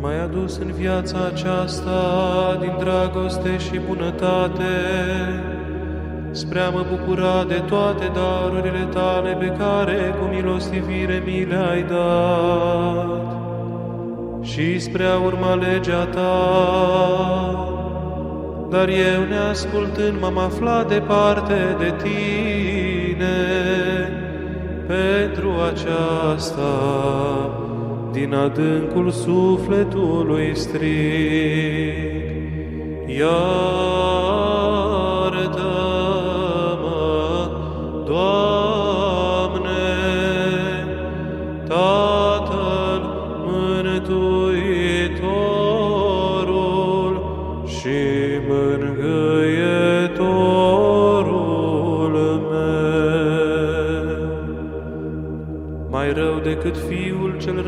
m-ai adus în viața aceasta din dragoste și bunătate, spre a mă bucura de toate darurile tale pe care cu milostivire mi le-ai dat și spre a urma legea ta. Dar eu, neascultând, m-am aflat departe de tine. Pentru aceasta, din adâncul sufletului strig, iar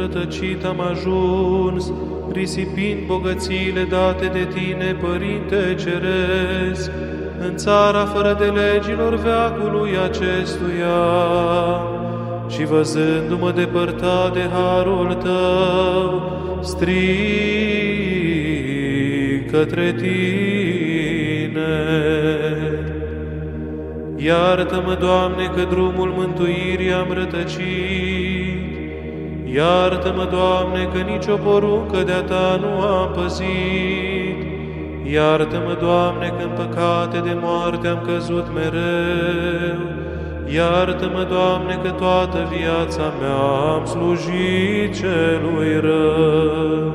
rătăcit am ajuns, risipind bogățiile date de tine, Părinte Ceresc, în țara fără de legilor veacului acestuia. Și văzându-mă depărtat de harul tău, strig către tine. Iartă-mă, Doamne, că drumul mântuirii am rătăcit, Iartă-mă, Doamne, că nicio poruncă de-a Ta nu am păzit. Iartă-mă, Doamne, că în păcate de moarte am căzut mereu. Iartă-mă, Doamne, că toată viața mea am slujit celui rău.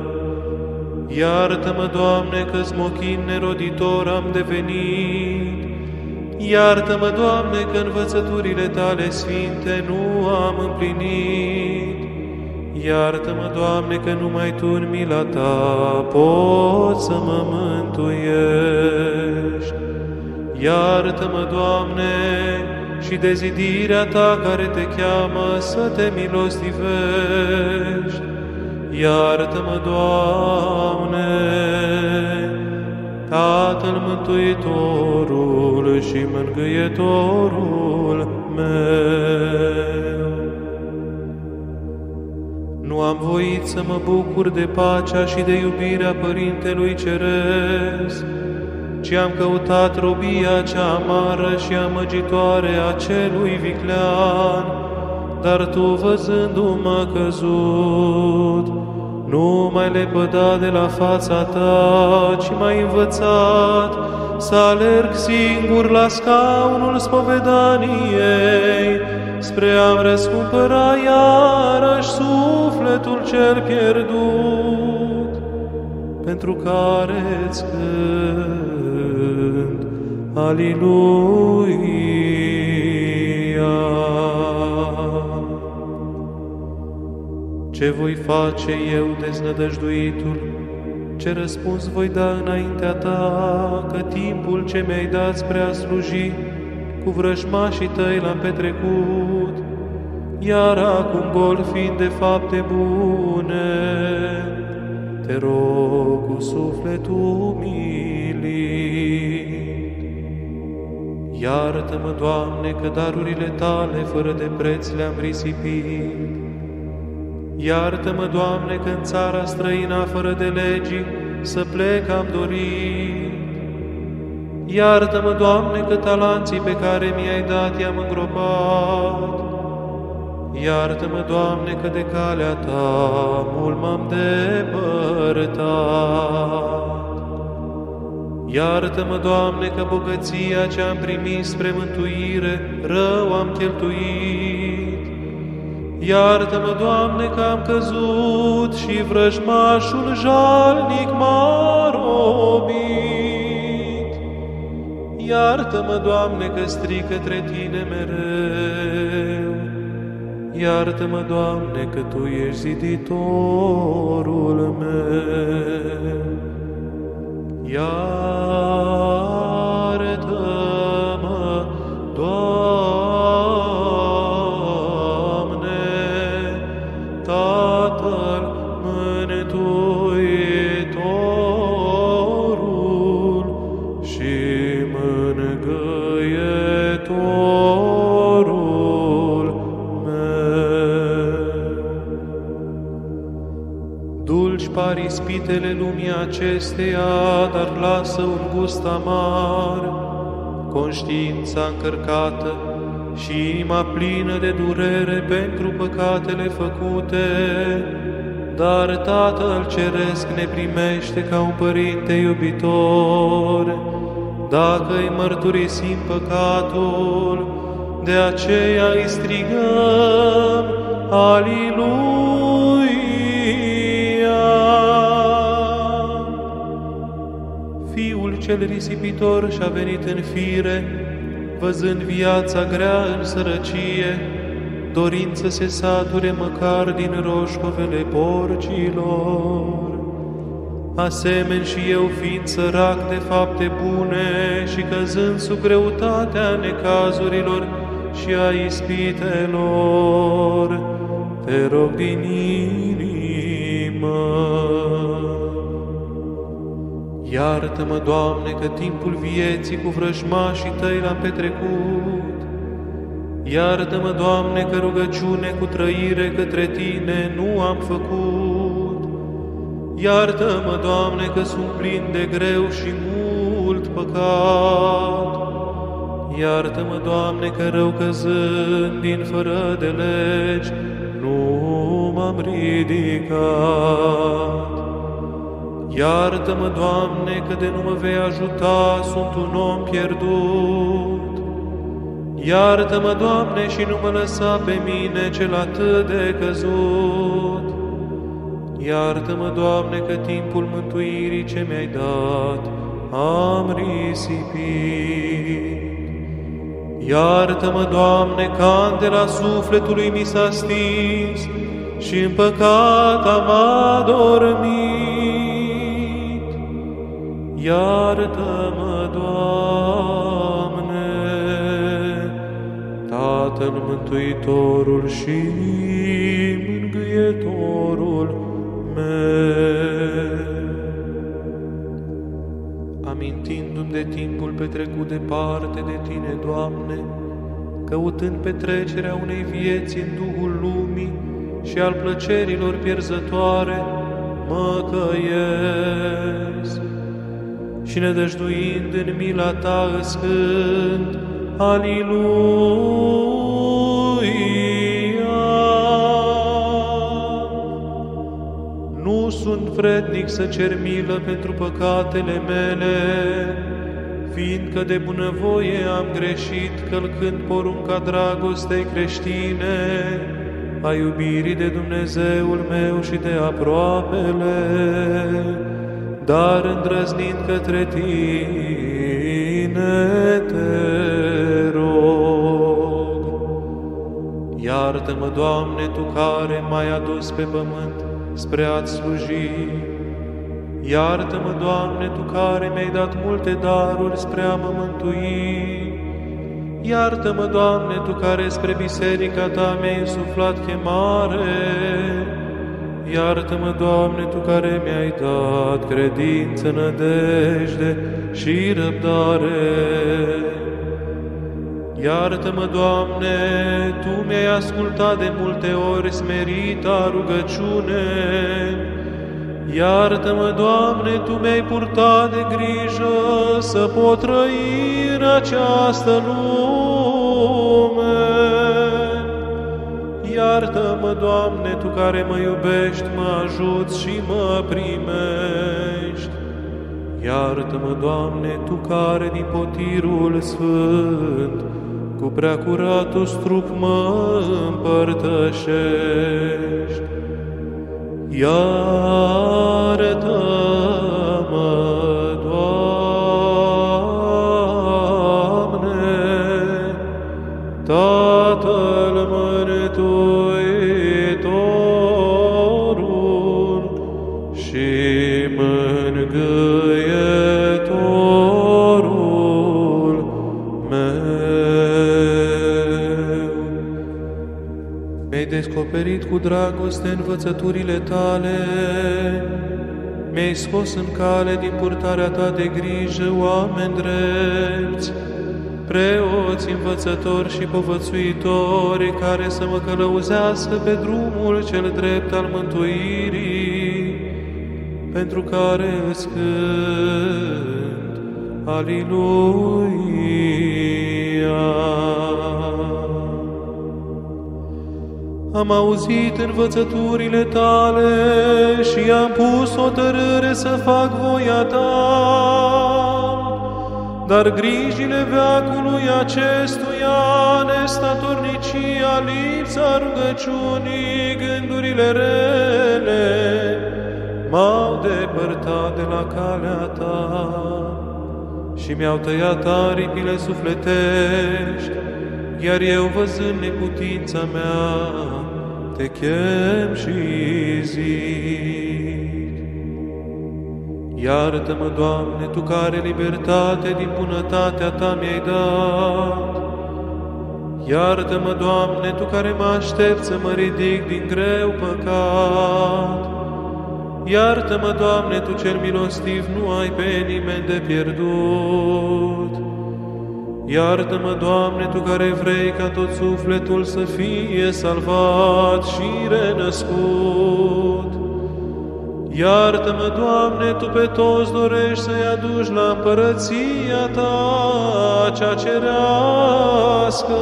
Iartă-mă, Doamne, că smochin neroditor am devenit. Iartă-mă, Doamne, că învățăturile Tale sfinte nu am împlinit. Iartă-mă, Doamne, că numai Tu în mila Ta poți să mă mântuiești. Iartă-mă, Doamne, și de zidirea Ta care Te cheamă să Te milostivești. Iartă-mă, Doamne, Tatăl Mântuitorul și Mângâietorul meu. Am voit să mă bucur de pacea și de iubirea Părintelui Ceresc, ci am căutat robia cea amară și amăgitoare a celui viclean, dar Tu, văzându-mă căzut, nu mai lepăda de la fața Ta, ci m-ai învățat să alerg singur la scaunul spovedaniei, spre a-mi răscumpăra iarăși sufletul cel pierdut, pentru care îți cânt, Aliluia. Ce voi face eu, deznădăjduitul? Ce răspuns voi da înaintea ta, că timpul ce mi-ai dat spre a sluji, cu vrăjmașii tăi l-am petrecut, iar acum gol fiind de fapte bune, te rog cu sufletul umilit. Iartă-mă, Doamne, că darurile Tale fără de preț le-am risipit. Iartă-mă, Doamne, că în țara străina fără de legii să plec am dorit. Iartă-mă, Doamne, că talanții pe care mi-ai dat i-am îngropat. Iartă-mă, Doamne, că de calea Ta mult m-am depărtat. Iartă-mă, Doamne, că bogăția ce am primit spre mântuire rău am cheltuit. Iartă-mă, Doamne, că am căzut și vrăjmașul jalnic m-a robit. Iartă-mă, Doamne, că strig către Tine mereu. Iartă-mă, Doamne, că Tu ești ziditorul meu. Iartă-mă, par ispitele lumii acesteia, dar lasă un gust amar, conștiința încărcată și inima plină de durere pentru păcatele făcute, dar Tatăl Ceresc ne primește ca un Părinte iubitor, dacă îi mărturisim păcatul, de aceea îi strigăm, Aliluia! Fiul cel risipitor și-a venit în fire, văzând viața grea în sărăcie, dorind să se sature măcar din roșcovele porcilor. Asemeni și eu fiind sărac de fapte bune și căzând sub greutatea necazurilor și a ispitelor, te rog din inimă. Iartă-mă, Doamne, că timpul vieții cu vrăjmașii Tăi l-am petrecut, Iartă-mă, Doamne, că rugăciune cu trăire către Tine nu am făcut. Iartă-mă, Doamne, că sunt plin de greu și mult păcat. Iartă-mă, Doamne, că rău căzând din fără de legi, nu m-am ridicat. Iartă-mă, Doamne, că de nu mă vei ajuta, sunt un om pierdut. Iartă-mă, Doamne, și nu mă lăsa pe mine cel atât de căzut. Iartă-mă, Doamne, că timpul mântuirii ce mi-ai dat am risipit. Iartă-mă, Doamne, candela sufletului mi s-a stins și în păcat am adormit. Iartă-mă, Doamne, Tatăl Mântuitorul și Mângâietorul meu. Amintindu-mi de timpul petrecut departe de Tine, Doamne, căutând petrecerea unei vieți în Duhul lumii și al plăcerilor pierzătoare, mă căiesc și nedăjduind în mila Ta îscând, Aliluia! Nu sunt vrednic să cer milă pentru păcatele mele, fiindcă de bunăvoie am greșit călcând porunca dragostei creștine, a iubirii de Dumnezeul meu și de aproapele, dar îndrăznind către Tine te rog. Iartă-mă, Doamne, Tu care m-ai adus pe pământ spre a-ți sluji. Iartă-mă, Doamne, Tu care mi-ai dat multe daruri spre a mă mântui. Iartă-mă, Doamne, Tu care spre biserica Ta mi-ai insuflat chemare. Iartă-mă, Doamne, Tu care mi-ai dat credință, nădejde și răbdare. Iartă-mă, Doamne, Tu mi-ai ascultat de multe ori smerita rugăciune. Iartă-mă, Doamne, Tu mi-ai purtat de grijă să pot trăi în această lume. Iartă-mă, Doamne, Tu care mă iubești, mă ajuți și mă primești. Iartă-mă, Doamne, Tu care din potirul sfânt, cu preacuratul strup mă împărtășești. Iartă-mă, cu dragoste învățăturile tale, mi-ai scos în cale din purtarea ta de grijă oameni drepți, preoți, învățători și povățuitori care să mă călăuzească pe drumul cel drept al mântuirii pentru care îți cânt. Aliluia! Am auzit învățăturile tale și am pus o tărâre să fac voia ta. Dar grijile veacului acestuia, nestatornicia, lipsa rugăciunii, gândurile rele, m-au depărtat de la calea ta și mi-au tăiat aripile sufletești, iar eu văzând neputința mea, te chem și zic. Iartă-mă, Doamne, Tu care libertate din bunătatea Ta mi-ai dat. Iartă-mă, Doamne, Tu care mă aștept să mă ridic din greu păcat. Iartă-mă, Doamne, Tu cel milostiv, nu ai pe nimeni de pierdut. Iartă-mă, Doamne, Tu care vrei ca tot sufletul să fie salvat și renăscut. Iartă-mă, Doamne, Tu pe toți dorești să-i aduci la împărăția Ta, cea cerească.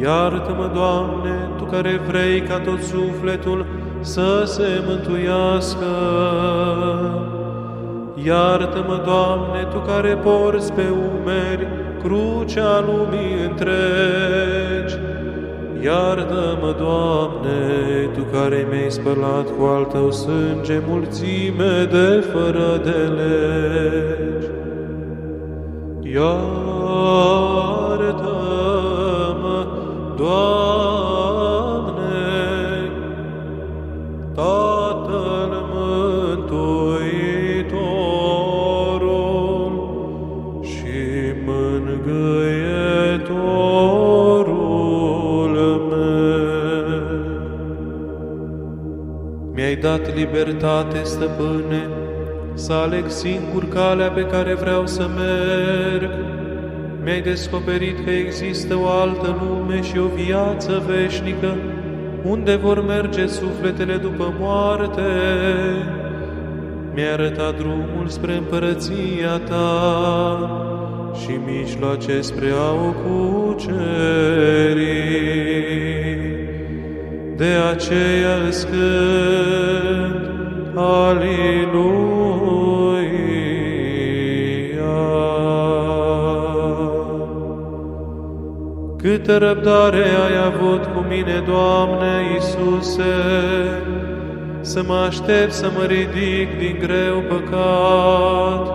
Iartă-mă, Doamne, Tu care vrei ca tot sufletul să se mântuiască. Iartă-mă, Doamne, Tu care porți pe umeri crucea lumii întregi. Iartă-mă, Doamne, Tu care mi-ai spălat cu al Tău sânge mulțime de fără de legi. Iartă-mă, dat libertate, stăpâne, să aleg singur calea pe care vreau să merg. Mi-ai descoperit că există o altă lume și o viață veșnică, unde vor merge sufletele după moarte. Mi-ai arătat drumul spre împărăția ta și mijloace spre a o cuceri. De aceea îți cânt, Aliluia. Câtă răbdare ai avut cu mine, Doamne Iisuse, să mă aștept să mă ridic din greu păcat.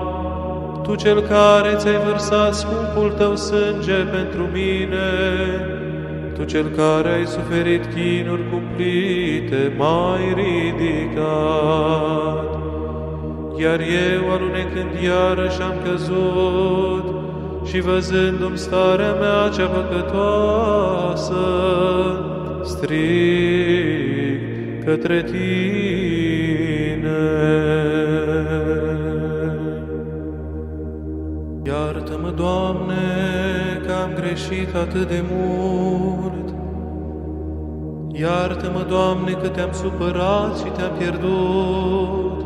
Tu cel care ți-ai vărsat scumpul tău sânge pentru mine, Tu cel care ai suferit chinuri cumplite, m-ai ridicat. Iar eu, alunecând iarăși am căzut, și văzându-mi starea mea cea păcătoasă, strig către Tine. Iartă-mă, Doamne, că am greșit atât de mult. Iartă-mă, Doamne, că te-am supărat și te-am pierdut.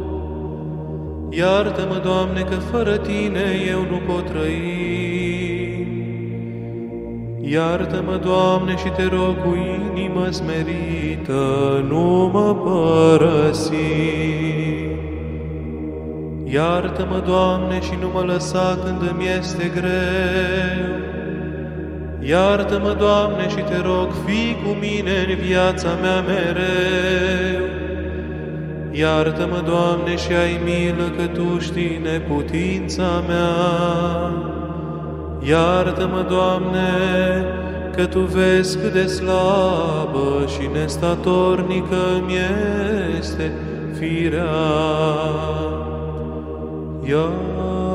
Iartă-mă, Doamne, că fără Tine eu nu pot trăi. Iartă-mă, Doamne, și te rog cu inimă smerită, nu mă părăsi. Iartă-mă, Doamne, și nu mă lăsa când îmi este greu. Iartă-mă, Doamne, și te rog, fii cu mine în viața mea mereu. Iartă-mă, Doamne, și ai milă că Tu știi neputința mea. Iartă-mă, Doamne, că Tu vezi cât de slabă și nestatornică mi este firea. Iartă-mă,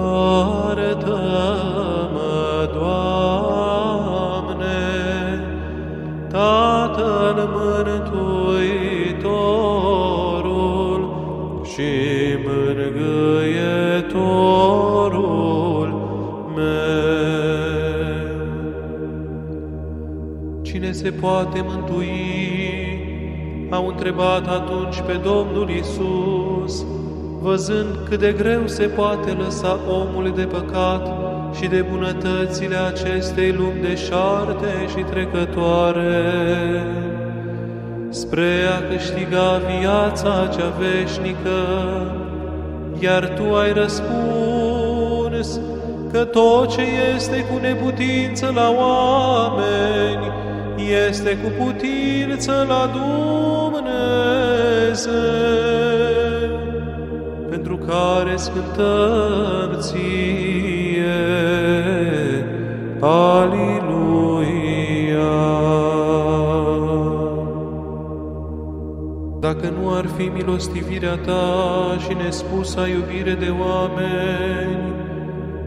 se poate mântui. Au întrebat atunci pe Domnul Isus, văzând cât de greu se poate lăsa omul de păcat și de bunătățile acestei lumi deșarte și trecătoare, spre a câștiga viața cea veșnică, iar Tu ai răspuns că tot ce este cu neputință la oameni, este cu putință la Dumnezeu, pentru care scântăm ție. Aliluia! Dacă nu ar fi milostivirea ta și nespusa iubire de oameni,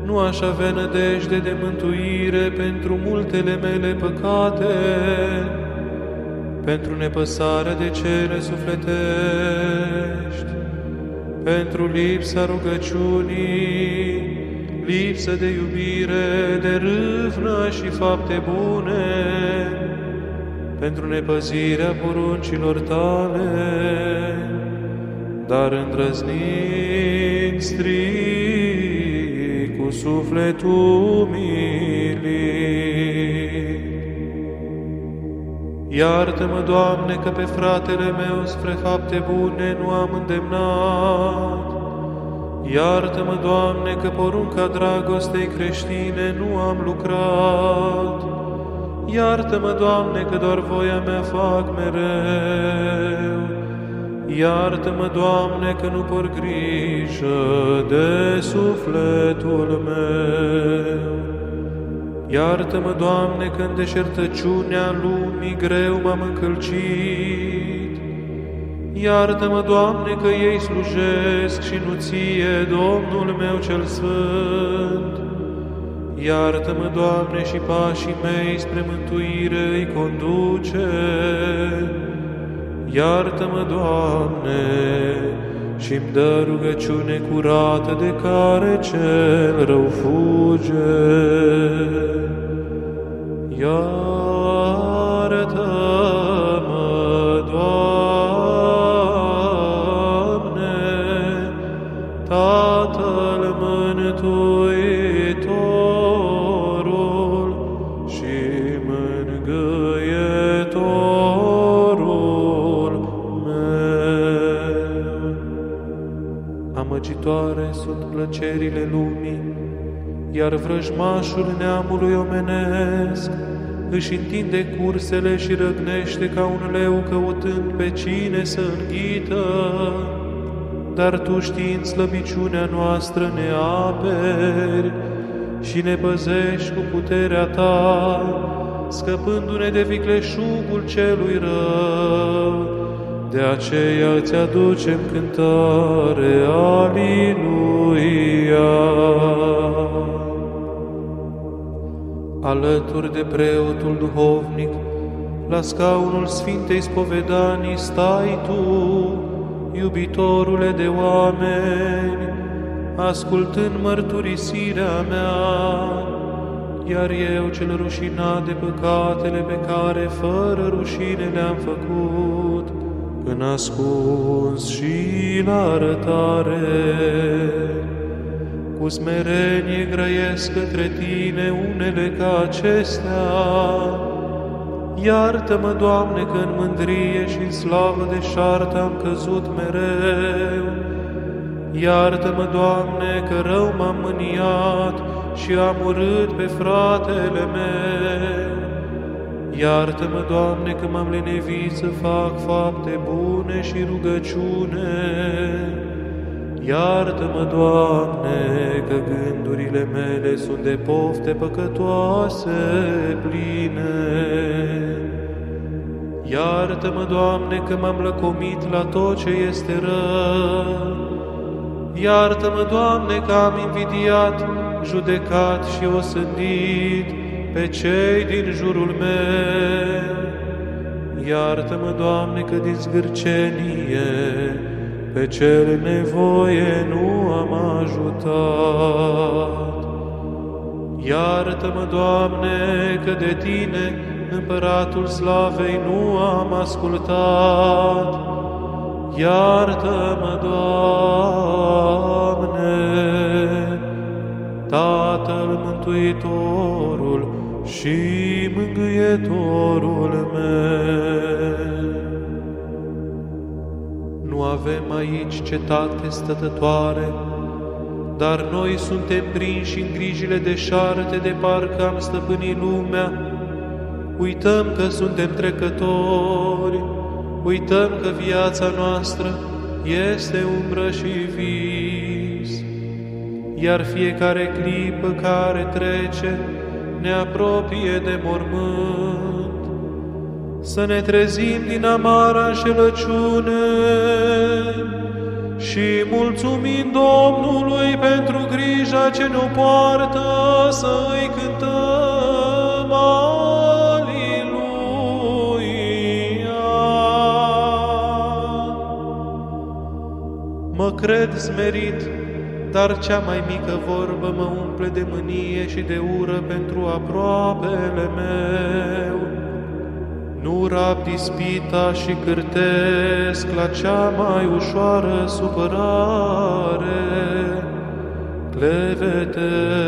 nu aș avea nădejde de mântuire pentru multele mele păcate, pentru nepăsarea de cele sufletești, pentru lipsa rugăciunii, lipsă de iubire, de râvnă și fapte bune, pentru nepăzirea poruncilor tale, dar îndrăznic strig cu sufletul umilit. Iartă-mă, Doamne, că pe fratele meu spre fapte bune nu am îndemnat. Iartă-mă, Doamne, că porunca dragostei creștine nu am lucrat. Iartă-mă, Doamne, că doar voia mea fac mereu. Iartă-mă, Doamne, că nu por grijă de sufletul meu. Iartă-mă, Doamne, că în deșertăciunea lumii greu m-am încălcit. Iartă-mă, Doamne, că ei slujesc și nu ție, Domnul meu cel Sfânt. Iartă-mă, Doamne, și pașii mei spre mântuire îi conduce. Iartă-mă, Doamne, și-mi dă rugăciune curată de care cel rău fuge. Iartă-mă, Amăgitoare sunt plăcerile lumii, iar vrăjmașul neamului omenesc își întinde cursele și răgnește ca un leu căutând pe cine să înghită. Dar Tu știind slăbiciunea noastră ne aperi și ne păzești cu puterea Ta, scăpându-ne de vicleșugul celui rău. De aceea îți aducem cântare, Aliluia. Alături de preotul duhovnic, la scaunul Sfintei Spovedanii stai Tu, iubitorule de oameni, ascultând mărturisirea mea, iar eu cel rușinat de păcatele pe care fără rușine le-am făcut, în ascuns și la arătare. Cu smerenie grăiesc către Tine unele ca acestea. Iartă-mă, Doamne, că în mândrie și în slavă de șartă am căzut mereu. Iartă-mă, Doamne, că rău m-am mâniat și am urât pe fratele meu. Iartă-mă, Doamne, că m-am lenevit să fac fapte bune și rugăciune. Iartă-mă, Doamne, că gândurile mele sunt de pofte păcătoase pline. Iartă-mă, Doamne, că m-am lăcomit la tot ce este rău. Iartă-mă, Doamne, că am invidiat, judecat și osândit pe cei din jurul meu. Iartă-mă, Doamne, că din zgârcenie pe cel nevoie nu am ajutat. Iartă-mă, Doamne, că de Tine împăratul slavei, nu am ascultat. Iartă-mă, Doamne, Tatăl Mântuitorul și Mângâietorul meu. Nu avem aici cetate stătătoare, dar noi suntem prinși în grijile deșarte de parcă am stăpânit lumea. Uităm că suntem trecători, uităm că viața noastră este umbră și vis, iar fiecare clipă care trece ne apropie de mormânt. Să ne trezim din amara înșelăciune și mulțumim Domnului pentru grija ce ne poartă să-i cântăm Mă cred smerit, dar cea mai mică vorbă mă umple de mânie și de ură pentru aproapele meu. Nu rab dispita și cârtesc la cea mai ușoară supărare, clevetesc,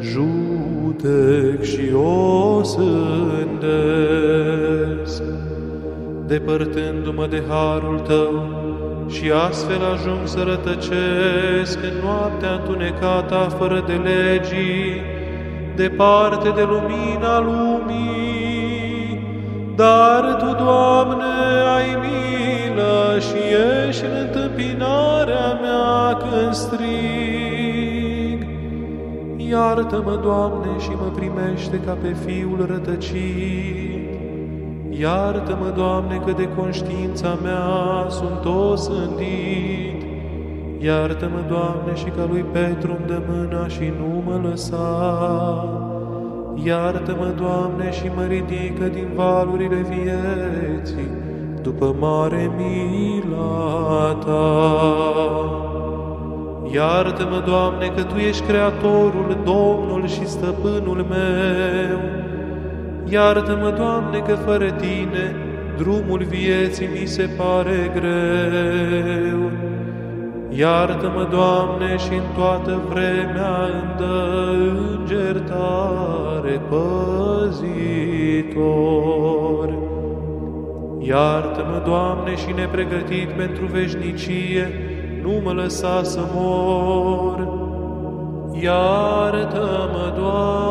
judec și o sândesc. Depărtându-mă de harul tău, și astfel ajung să rătăcesc în noaptea întunecată fără de legii, departe de lumina lumii. Dar Tu, Doamne, ai milă și ești în întâmpinarea mea când strig. Iartă-mă, Doamne, și mă primește ca pe Fiul rătăcit Iartă-mă, Doamne, că de conștiința mea sunt osândit. Iartă-mă, Doamne, și ca lui Petru îmi dă mâna și nu mă lăsa. Iartă-mă, Doamne, și mă ridică din valurile vieții, după mare mila Ta. Iartă-mă, Doamne, că Tu ești Creatorul, Domnul și Stăpânul meu, Iartă-mă, Doamne, că fără Tine drumul vieții mi se pare greu. Iartă-mă, Doamne, și în toată vremea îmi dă înger tare păzitor. Iartă-mă, Doamne, și nepregătit pentru veșnicie, nu mă lăsa să mor. Iartă-mă, Doamne,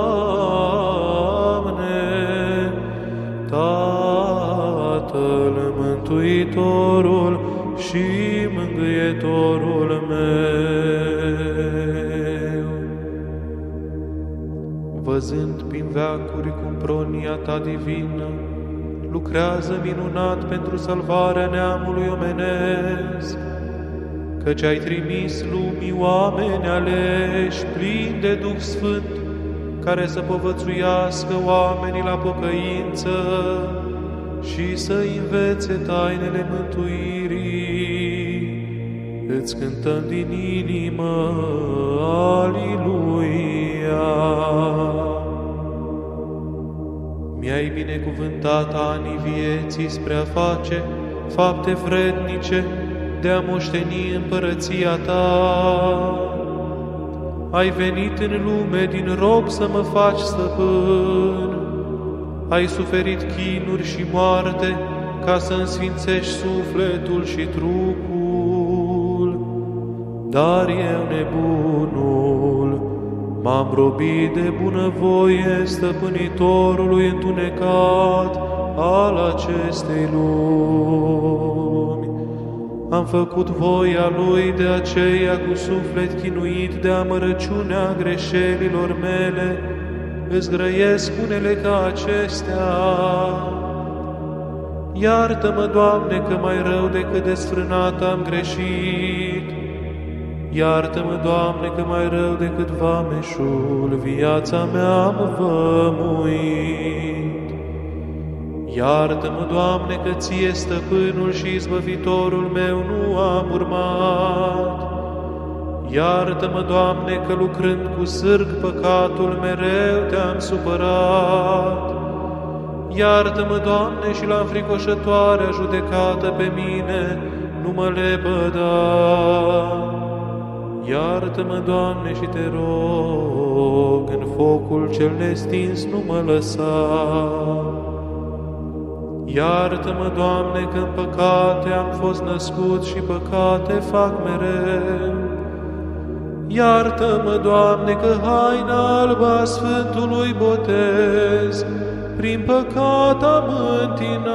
și Mângâietorul meu. Văzând prin veacuri cum pronia ta divină lucrează minunat pentru salvarea neamului omenesc, căci ai trimis lumii oameni aleși plini de Duh Sfânt, care să povățuiască oamenii la pocăință și să învețe tainele mântuirii. Îți cântăm din inimă, Aliluia! Mi-ai binecuvântat anii vieții spre a face fapte vrednice de a moșteni împărăția Ta ai venit în lume din rob să mă faci stăpân. Ai suferit chinuri și moarte ca să însfințești sufletul și trupul. Dar eu nebunul m-am robit de bunăvoie stăpânitorului întunecat al acestei lumi. Am făcut voia Lui de aceea cu suflet chinuit de amărăciunea greșelilor mele, îți grăiesc unele ca acestea. Iartă-mă, Doamne, că mai rău decât desfrânat am greșit. Iartă-mă, Doamne, că mai rău decât vameșul viața mea am vămuit. Iartă-mă, Doamne, că Ție, stăpânul și izbăvitorul meu, nu am urmat. Iartă-mă, Doamne, că lucrând cu sârg păcatul mereu te-am supărat. Iartă-mă, Doamne, și la înfricoșătoarea judecată pe mine, nu mă lepăda. Iartă-mă, Doamne, și te rog, în focul cel nestins nu mă lăsa. Iartă-mă, Doamne, că în păcate am fost născut și păcate fac mereu. Iartă-mă, Doamne, că haina alba Sfântului botez prin păcat am întinat.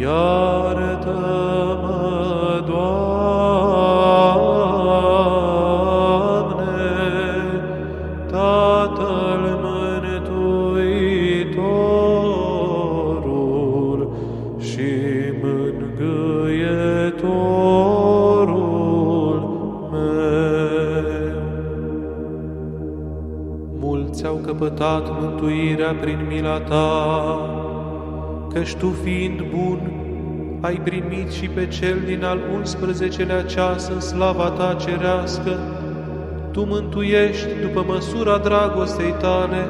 Iartă-mă, căpătat mântuirea prin mila Ta, căci Tu fiind bun, ai primit și pe cel din al 11-lea ceas în slava Ta cerească, Tu mântuiești după măsura dragostei Tale,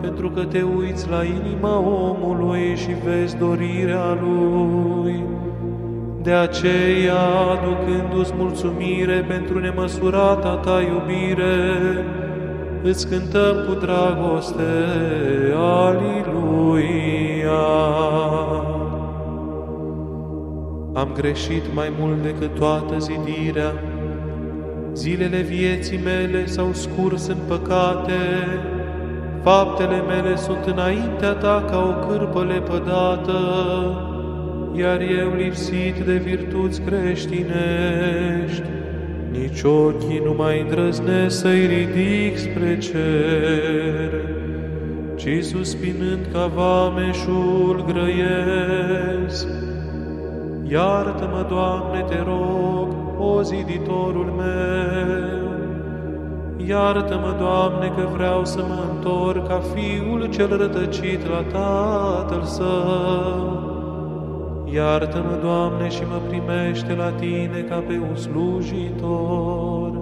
pentru că te uiți la inima omului și vezi dorirea lui. De aceea, aducându-ți mulțumire pentru nemăsurata ta iubire, îți cântăm cu dragoste, Aliluia. Am greșit mai mult decât toată zidirea, zilele vieții mele s-au scurs în păcate, faptele mele sunt înaintea ta ca o cârpă lepădată, iar eu lipsit de virtuți creștinești, nici ochii nu mai îndrăznesc să-i ridic spre cer, ci suspinând ca vameșul grăiesc. Iartă-mă, Doamne, te rog, o ziditorul meu, Iartă-mă, Doamne, că vreau să mă întorc ca fiul cel rătăcit la tatăl său. Iartă-mă, Doamne, și mă primește la Tine ca pe un slujitor.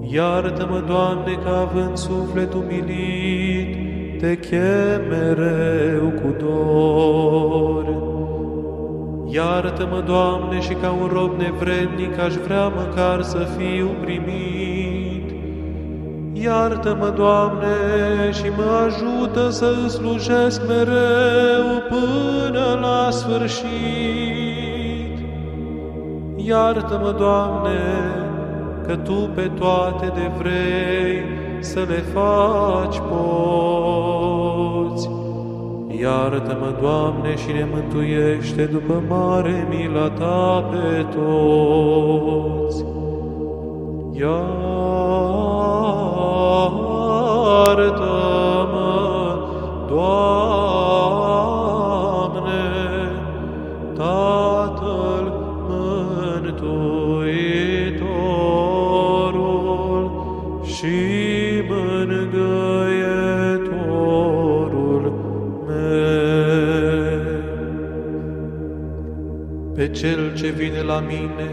Iartă-mă, Doamne, că având suflet umilit, Te chem mereu cu dor. Iartă-mă, Doamne, și ca un rob nevrednic aș vrea măcar să fiu primit. Iartă-mă, Doamne, și mă ajută să îți slujesc mereu până la sfârșit. Iartă-mă, Doamne, că Tu pe toate de vrei să le faci poți. Iartă-mă, Doamne, și ne mântuiește după mare mila Ta pe toți. Iartă-mă, cel ce vine la mine,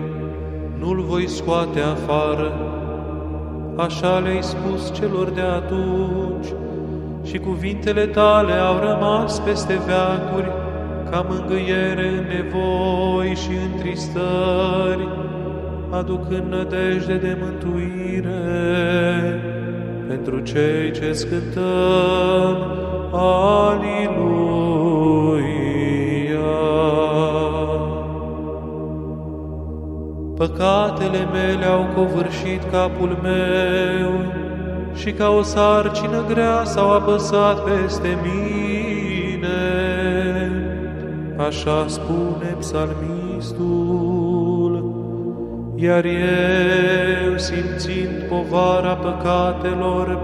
nu-l voi scoate afară, așa le-ai spus celor de atunci, și cuvintele tale au rămas peste veacuri, ca mângâiere în nevoi și întristări, aducând nădejde de mântuire pentru cei ce scântăm. Aliluia! Păcatele mele au covârșit capul meu și ca o sarcină grea s-au apăsat peste mine. Așa spune psalmistul, iar eu, simțind povara păcatelor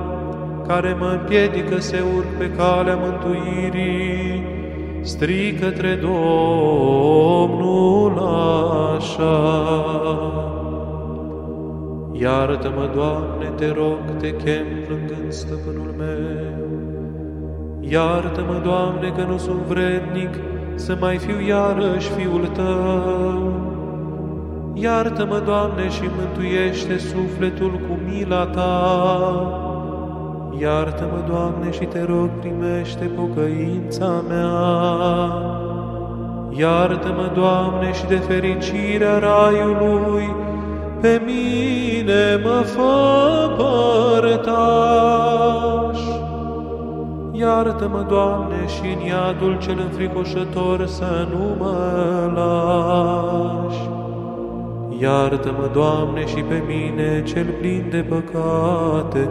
care mă împiedică să urc pe calea mântuirii, strig către Domnul așa. Iartă-mă, Doamne, te rog, te chem plângând stăpânul meu. Iartă-mă, Doamne, că nu sunt vrednic să mai fiu iarăși fiul Tău. Iartă-mă, Doamne, și mântuiește sufletul cu mila Ta. Iartă-mă, Doamne, și te rog, primește pocăința mea. Iartă-mă, Doamne, și de fericirea raiului, pe mine mă fă părtaș. Iartă-mă, Doamne, și în iadul cel înfricoșător să nu mă lași. Iartă-mă, Doamne, și pe mine cel plin de păcate,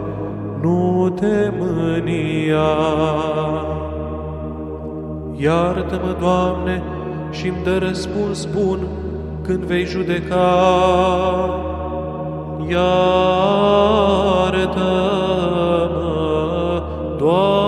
nu te mânia. Iartă-mă, Doamne, și îmi dă răspuns bun când vei judeca. Iartă-mă, Doamne,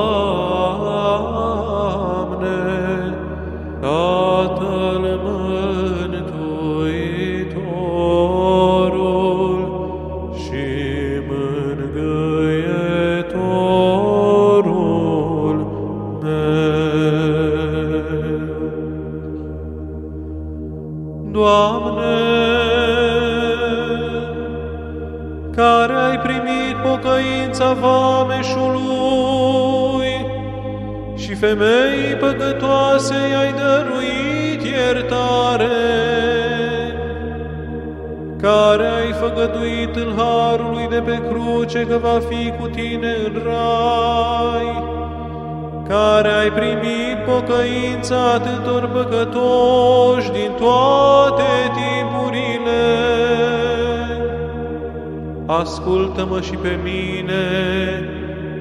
pocăința vameșului și femeii păcătoase i-ai dăruit iertare, care ai făgăduit în harului de pe cruce că va fi cu tine în rai, care ai primit pocăința atâtor păcătoși din toate timpurile. Ascultă-mă și pe mine,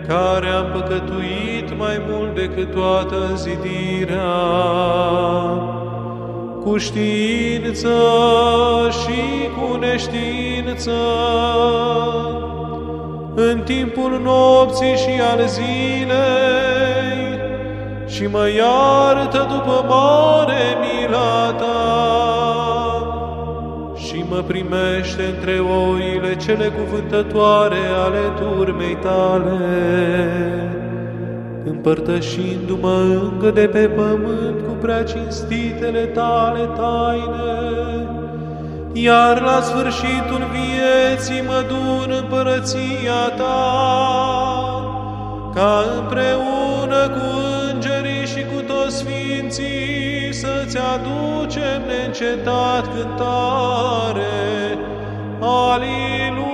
care am păcătuit mai mult decât toată zidirea, cu știință și cu neștiință, în timpul nopții și al zilei, și mă iartă după mare mila ta și mă primește între oile cele cuvântătoare ale turmei tale, împărtășindu-mă încă de pe pământ cu prea cinstitele tale taine, iar la sfârșitul vieții mă dur în împărăția ta, ca împreună cu să-ți aducem neîncetat cântare. Aliluia! Aliluia!